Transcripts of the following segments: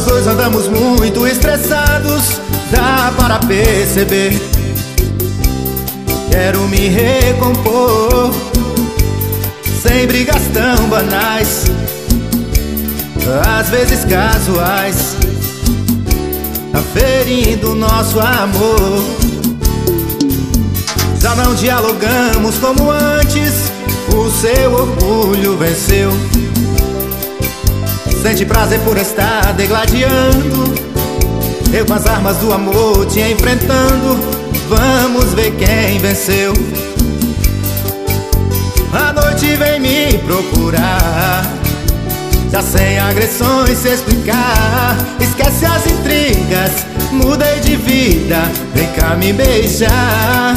nós dois andamos muito estressados, dá para perceber. Quero me recompor, sem brigas tão banais, às vezes casuais, tá ferindo nosso amor. Já não dialogamos como antes, o seu orgulho venceu. Sente prazer por estar degladiando. Eu com as armas do amor te enfrentando. Vamos ver quem venceu. A noite vem me procurar. Já sem agressões se explicar. Esquece as intrigas, mudei de vida. Vem cá me beijar.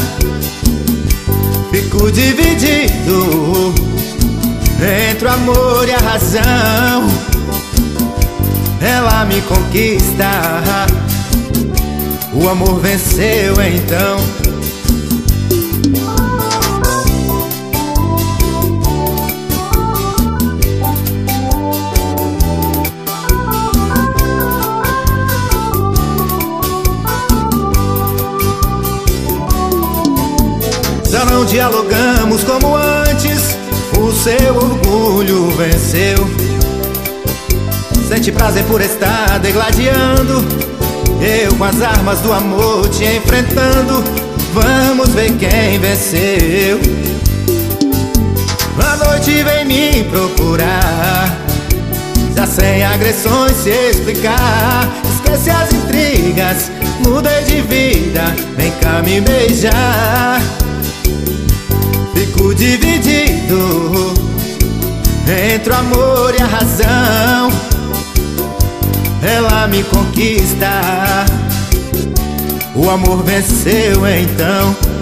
Fico dividido entre o amor e a razão ela me conquista. O amor venceu então. Já não dialogamos como antes, o seu orgulho venceu. Sente prazer por estar degladiando. Eu com as armas do amor te enfrentando. Vamos ver quem venceu. A noite vem me procurar. Já sem agressões se explicar. Esquece as intrigas, mudei de vida Vem cá me beijar. Fico dividido entre o amor e a razão ela me conquista. O amor venceu então.